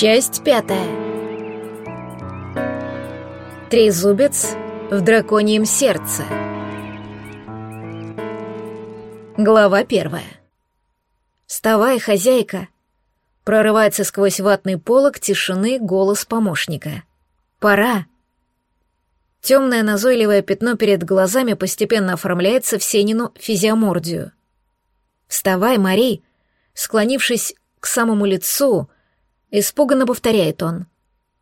Часть пятая. Трезубец в драконьем сердце. Глава первая. «Вставай, хозяйка!» Прорывается сквозь ватный полог тишины голос помощника. «Пора!» Темное назойливое пятно перед глазами постепенно оформляется в Сенину физиомордию. «Вставай, Мари!» Склонившись к самому лицу, испуганно повторяет он.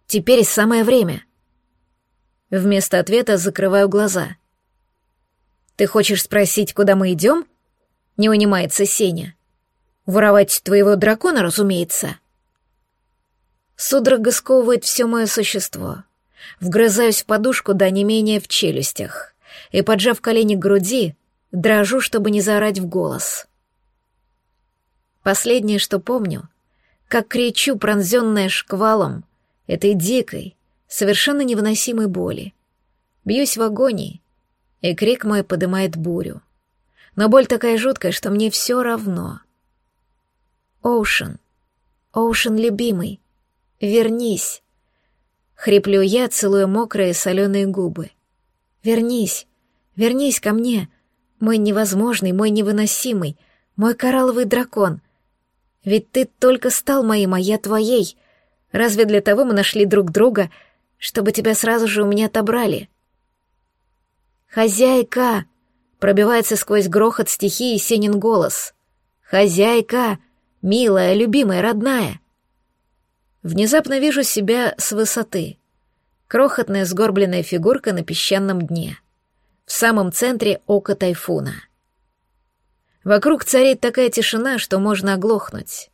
«Теперь самое время!» Вместо ответа закрываю глаза. «Ты хочешь спросить, куда мы идем?» Не унимается Сеня. «Воровать твоего дракона, разумеется». Судорога сковывает все мое существо. Вгрызаюсь в подушку до не менее в челюстях и, поджав колени к груди, дрожу, чтобы не заорать в голос. Последнее, что помню, как кричу, пронзенная шквалом этой дикой, совершенно невыносимой боли. Бьюсь в агонии, и крик мой подымает бурю. Но боль такая жуткая, что мне все равно. Оушен, Оушен, любимый, вернись. Хриплю я, целуя мокрые соленые губы. Вернись, вернись ко мне, мой невозможный, мой невыносимый, мой коралловый дракон. Ведь ты только стал моим, а я твоей. Разве для того мы нашли друг друга, чтобы тебя сразу же у меня отобрали? «Хозяйка!» — пробивается сквозь грохот стихии Сенин голос. «Хозяйка! Милая, любимая, родная!» Внезапно вижу себя с высоты. Крохотная сгорбленная фигурка на песчаном дне. В самом центре ока тайфуна. Вокруг царит такая тишина, что можно оглохнуть.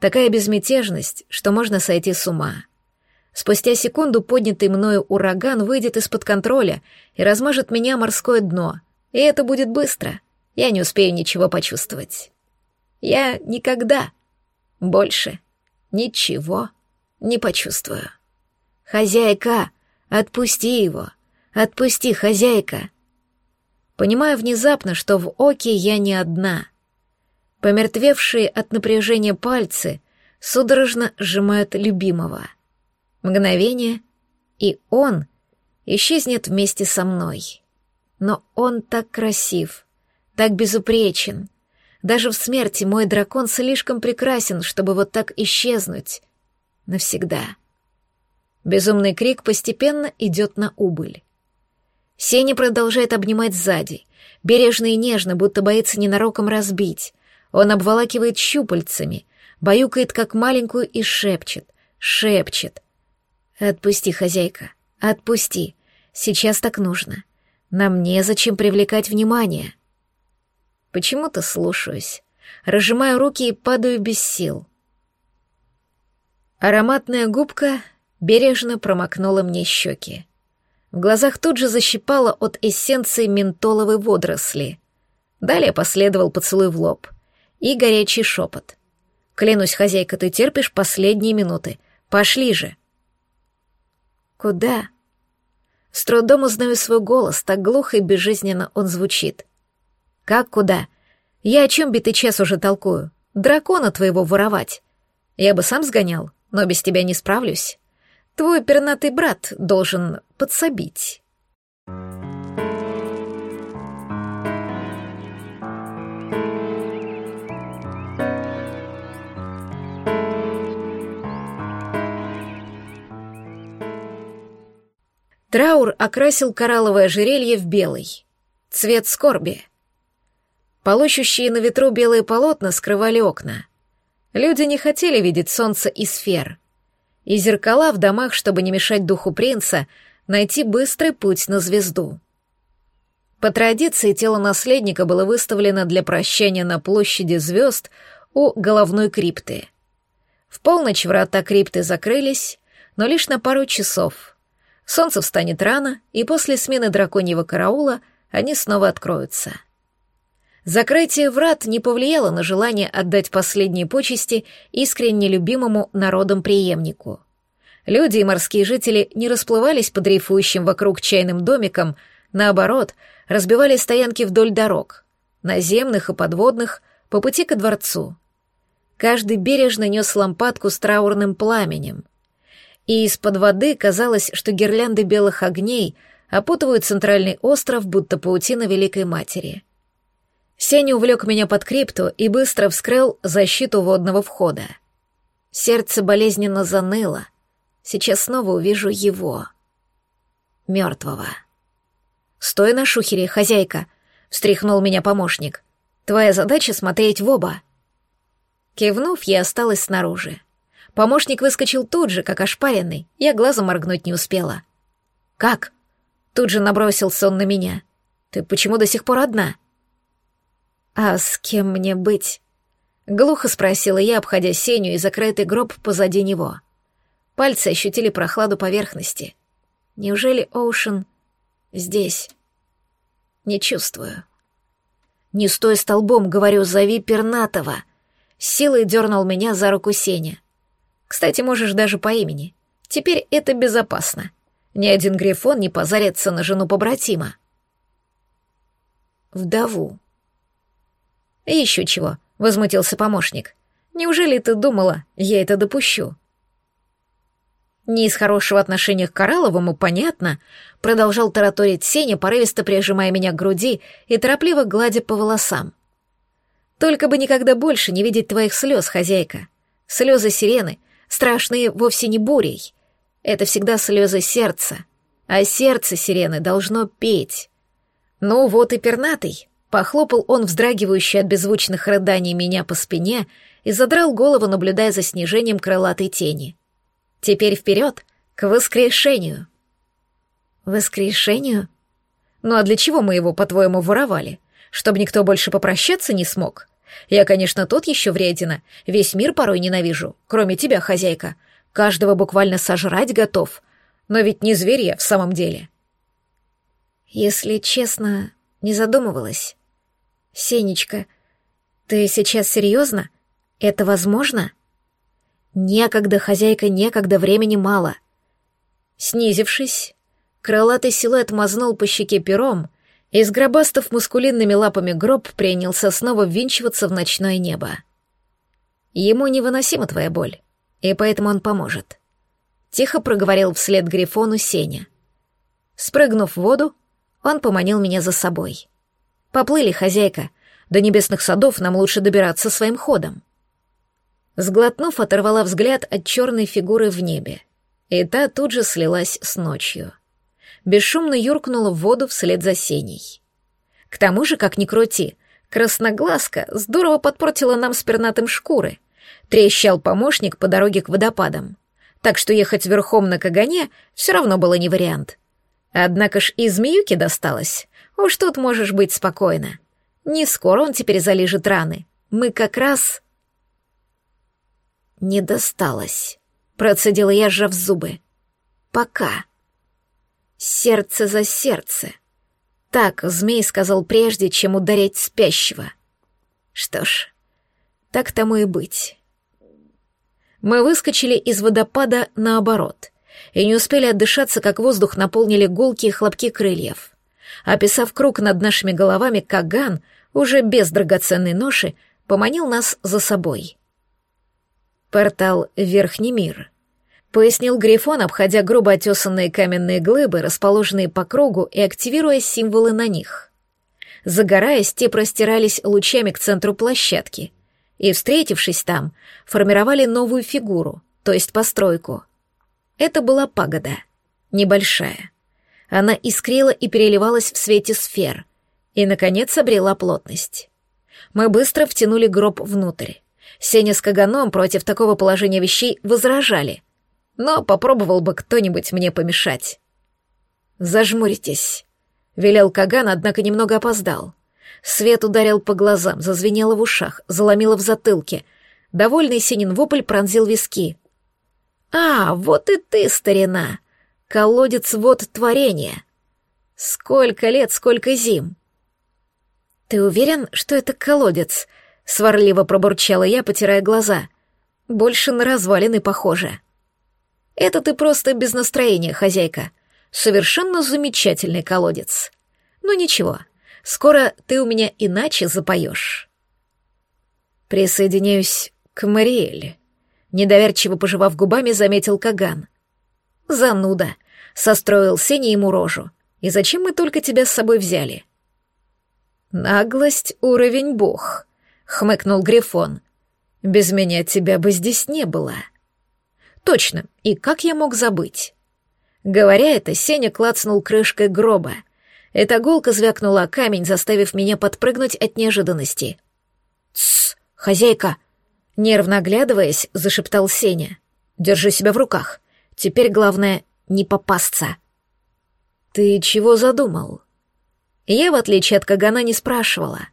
Такая безмятежность, что можно сойти с ума. Спустя секунду поднятый мною ураган выйдет из-под контроля и размажет меня морское дно. И это будет быстро. Я не успею ничего почувствовать. Я никогда больше ничего не почувствую. «Хозяйка, отпусти его! Отпусти, хозяйка!» Понимаю внезапно, что в оке я не одна. Помертвевшие от напряжения пальцы судорожно сжимают любимого. Мгновение, и он исчезнет вместе со мной. Но он так красив, так безупречен. Даже в смерти мой дракон слишком прекрасен, чтобы вот так исчезнуть — навсегда. Безумный крик постепенно идет на убыль. Сеня продолжает обнимать сзади, бережно и нежно, будто боится ненароком разбить. Он обволакивает щупальцами, баюкает как маленькую и шепчет, шепчет. «Отпусти, хозяйка, отпусти. Сейчас так нужно. Нам незачем привлекать внимание». Почему-то слушаюсь. Разжимаю руки и падаю без сил. Ароматная губка бережно промокнула мне щеки. В глазах тут же защипало от эссенции ментоловой водоросли. Далее последовал поцелуй в лоб и горячий шепот. «Клянусь, хозяйка, ты терпишь последние минуты. Пошли же!» «Куда?» С трудом узнаю свой голос, так глухо и безжизненно он звучит. «Как куда? Я о чем битый час уже толкую? Дракона твоего воровать. Я бы сам сгонял, но без тебя не справлюсь. Твой пернатый брат должен подсобить». Траур окрасил коралловое ожерелье в белый. Цвет скорби. Полощущие на ветру белые полотна скрывали окна. Люди не хотели видеть солнце и сфер. И зеркала в домах, чтобы не мешать духу принца, найти быстрый путь на звезду. По традиции тело наследника было выставлено для прощания на площади звезд у головной крипты. В полночь врата крипты закрылись, но лишь на пару часов. Солнце встанет рано, и после смены драконьего караула они снова откроются. Закрытие врат не повлияло на желание отдать последние почести искренне любимому народом преемнику. Люди и морские жители не расплывались по дрейфующим вокруг чайным домикам, наоборот, разбивали стоянки вдоль дорог, наземных и подводных, по пути ко дворцу. Каждый бережно нес лампадку с траурным пламенем. И из-под воды казалось, что гирлянды белых огней опутывают центральный остров, будто паутина Великой Матери. Сеня увлек меня под крипту и быстро вскрыл защиту водного входа. Сердце болезненно заныло. Сейчас снова увижу его. Мертвого. «Стой на шухере, хозяйка!» — встряхнул меня помощник. «Твоя задача — смотреть в оба». Кивнув, я осталась снаружи. Помощник выскочил тут же, как ошпаренный, я глазом моргнуть не успела. «Как?» Тут же набросился он на меня. «Ты почему до сих пор одна?» «А с кем мне быть?» Глухо спросила я, обходя Сеню и закрытый гроб позади него. Пальцы ощутили прохладу поверхности. Неужели Оушен здесь? Не чувствую. «Не стой столбом», — говорю, — «зови Пернатова». силой дернул меня за руку Сеня. «Кстати, можешь даже по имени. Теперь это безопасно. Ни один грифон не позарится на жену побратима». «Вдову», «И еще чего», — возмутился помощник. «Неужели ты думала, я это допущу?» «Не из хорошего отношения к Коралловому, понятно», — продолжал тараторить Сеня, порывисто прижимая меня к груди и торопливо гладя по волосам. «Только бы никогда больше не видеть твоих слез, хозяйка. Слезы сирены, страшные вовсе не бурей. Это всегда слезы сердца, а сердце сирены должно петь. Ну вот и пернатый, Похлопал он вздрагивающий от беззвучных рыданий меня по спине и задрал голову, наблюдая за снижением крылатой тени. Теперь вперед, к воскрешению. Воскрешению? Ну а для чего мы его, по-твоему, воровали? Чтобы никто больше попрощаться не смог? Я, конечно, тот еще вредина, весь мир порой ненавижу, кроме тебя, хозяйка. Каждого буквально сожрать готов. Но ведь не зверь я в самом деле. Если честно, не задумывалась. «Сенечка, ты сейчас серьезно? Это возможно?» «Некогда, хозяйка, некогда, времени мало». Снизившись, крылатый силуэт мазнул по щеке пером, и, сгробастав мускулинными лапами гроб, принялся снова ввинчиваться в ночное небо. Ему невыносима твоя боль, и поэтому он поможет. Тихо проговорил вслед Грифону Сеня. Спрыгнув в воду, он поманил меня за собой. Поплыли, хозяйка. До небесных садов нам лучше добираться своим ходом. Сглотнув, оторвала взгляд от черной фигуры в небе. И та тут же слилась с ночью. Бесшумно юркнула в воду вслед за сеней. К тому же, как ни крути, красноглазка здорово подпортила нам с пернатым шкуры. Трещал помощник по дороге к водопадам. Так что ехать верхом на кагане все равно было не вариант. Однако ж и змеюке досталось. Уж тут можешь быть спокойна. Не скоро он теперь залижет раны. Мы как раз... Не досталось, процедила я, сжав зубы. Пока. Сердце за сердце. Так змей сказал прежде, чем ударять спящего. Что ж, так тому и быть. Мы выскочили из водопада наоборот и не успели отдышаться, как воздух наполнили гулкие хлопки крыльев. Описав круг над нашими головами, Каган, уже без драгоценной ноши, поманил нас за собой. «Портал Верхний мир», — пояснил Грифон, обходя грубо отесанные каменные глыбы, расположенные по кругу и активируя символы на них. Загораясь, те простирались лучами к центру площадки, и, встретившись там, формировали новую фигуру, то есть постройку. Это была пагода, небольшая. Она искрила и переливалась в свете сфер, и, наконец, обрела плотность. Мы быстро втянули гроб внутрь. Сеня с Каганом против такого положения вещей возражали, но попробовал бы кто-нибудь мне помешать. «Зажмуритесь», — велел Каган, однако немного опоздал. Свет ударил по глазам, зазвенело в ушах, заломило в затылке. Довольный Сенин вопль пронзил виски. «А, вот и ты, старина!» Колодец вод творения. Сколько лет, сколько зим. Ты уверен, что это колодец? Сварливо пробурчала я, потирая глаза. Больше на развалины похоже. Это ты просто без настроения, хозяйка. Совершенно замечательный колодец. Ну ничего, скоро ты у меня иначе запоешь. Присоединяюсь к Мариэле. Недоверчиво пожевав губами, заметил Каган. Зануда. Состроил Сеня ему рожу. И зачем мы только тебя с собой взяли? Наглость — уровень бог, — хмыкнул Грифон. Без меня тебя бы здесь не было. Точно, и как я мог забыть? Говоря это, Сеня клацнул крышкой гроба. Эта голка звякнула о камень, заставив меня подпрыгнуть от неожиданности. «Тссс, хозяйка!» Нервно оглядываясь, зашептал Сеня. «Держи себя в руках. Теперь главное — не попасться». «Ты чего задумал?» Я, в отличие от Кагана, не спрашивала.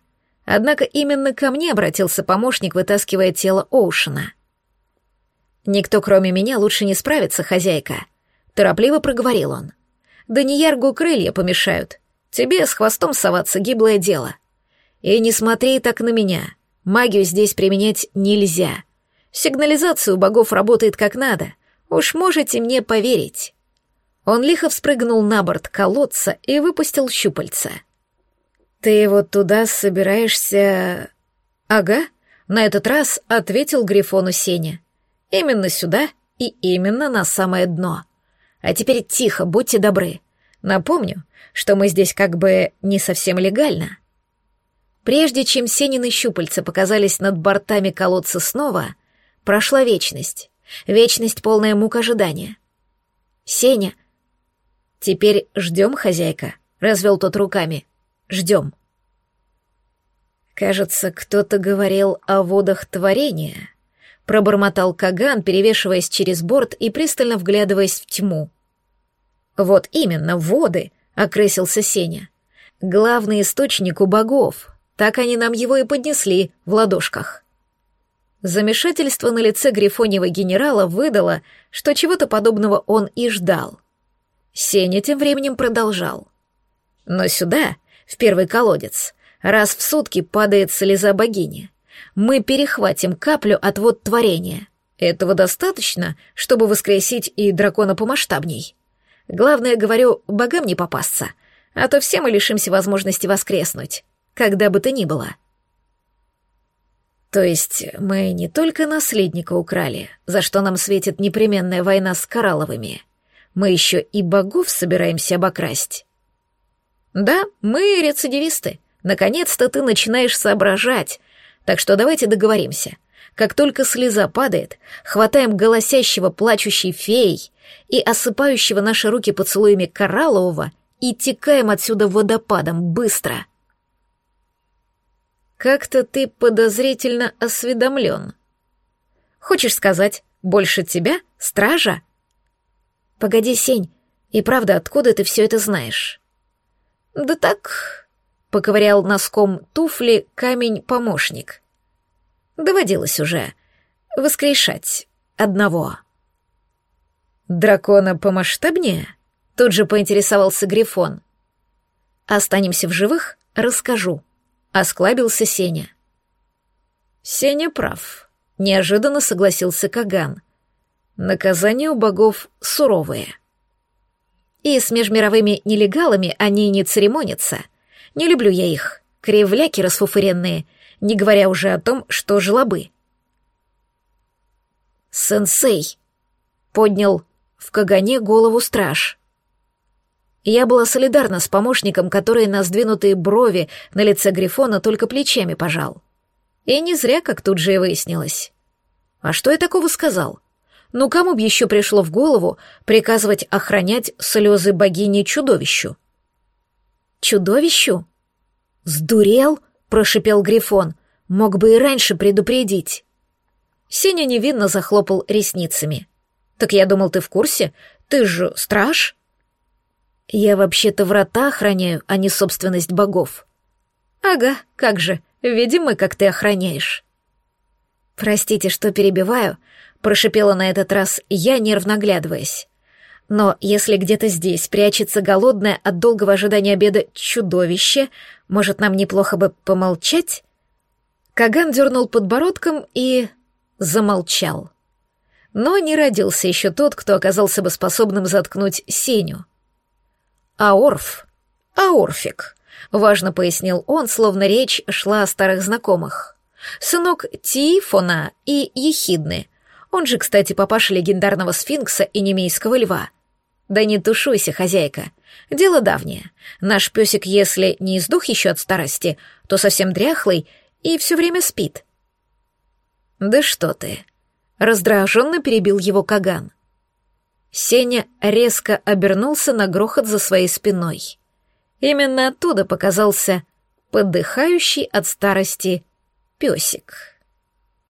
Однако именно ко мне обратился помощник, вытаскивая тело Оушена. «Никто, кроме меня, лучше не справится, хозяйка», — торопливо проговорил он. «Да не яргу крылья помешают. Тебе с хвостом соваться гиблое дело. И не смотри так на меня. Магию здесь применять нельзя. Сигнализация у богов работает как надо. Уж можете мне поверить». Он лихо вспрыгнул на борт колодца и выпустил щупальца. «Ты вот туда собираешься...» «Ага», — на этот раз ответил Грифону Сеня. «Именно сюда и именно на самое дно. А теперь тихо, будьте добры. Напомню, что мы здесь как бы не совсем легально». Прежде чем Сенины щупальца показались над бортами колодца снова, прошла вечность. Вечность, полная мук ожидания. «Сеня!» «Теперь ждем, хозяйка», — развел тот руками. «Ждем». «Кажется, кто-то говорил о водах творения», — пробормотал Каган, перевешиваясь через борт и пристально вглядываясь в тьму. «Вот именно, воды», — окрысился Сеня. «Главный источник у богов, так они нам его и поднесли в ладошках. Замешательство на лице грифоньего генерала выдало, что чего-то подобного он и ждал. Сеня тем временем продолжал. Но сюда, в первый колодец, раз в сутки падает слеза богини. Мы перехватим каплю от вод творения. Этого достаточно, чтобы воскресить и дракона помасштабней. Главное, говорю, богам не попасться, а то все мы лишимся возможности воскреснуть когда бы то ни было. То есть мы не только наследника украли, за что нам светит непременная война с Коралловыми, мы еще и богов собираемся обокрасть. Да, мы рецидивисты. Наконец-то ты начинаешь соображать. Так что давайте договоримся. Как только слеза падает, хватаем голосящего плачущей феей и осыпающего наши руки поцелуями Кораллового и текаем отсюда водопадом быстро. Как-то ты подозрительно осведомлен. Хочешь сказать, больше тебя, стража? Погоди, Сень, и правда, откуда ты все это знаешь? Да так, поковырял носком туфли камень-помощник. Доводилось уже воскрешать одного. Дракона помасштабнее? Тут же поинтересовался Грифон. Останемся в живых, расскажу. Осклабился Сеня. Сеня прав. Неожиданно согласился Каган. Наказания у богов суровые. И с межмировыми нелегалами они не церемонятся. Не люблю я их. Кривляки расфуфыренные, не говоря уже о том, что жлобы. «Сенсей!» — поднял в Кагане голову страж. Я была солидарна с помощником, который на сдвинутые брови на лице Грифона только плечами пожал. И не зря, как тут же и выяснилось. А что я такого сказал? Ну, кому бы еще пришло в голову приказывать охранять слезы богини чудовищу? Чудовищу? Сдурел? прошипел Грифон. Мог бы и раньше предупредить. Сеня невинно захлопал ресницами. Так я думал, ты в курсе? Ты же страж? Я вообще-то врата охраняю, а не собственность богов. Ага, как же, видим мы, как ты охраняешь. Простите, что перебиваю, прошипела на этот раз я, нервно оглядываясь. Но если где-то здесь прячется голодное от долгого ожидания обеда чудовище, может, нам неплохо бы помолчать? Каган дернул подбородком и замолчал. Но не родился еще тот, кто оказался бы способным заткнуть Сеню. Аорф. Аорфик. Важно пояснил он, словно речь шла о старых знакомых. Сынок Тифона и Ехидны. Он же, кстати, папаша легендарного сфинкса и немейского льва. Да не тушуйся, хозяйка. Дело давнее. Наш песик, если не издух еще от старости, то совсем дряхлый и все время спит. Да что ты. Раздраженно перебил его Каган. Сеня резко обернулся на грохот за своей спиной. Именно оттуда показался подыхающий от старости песик.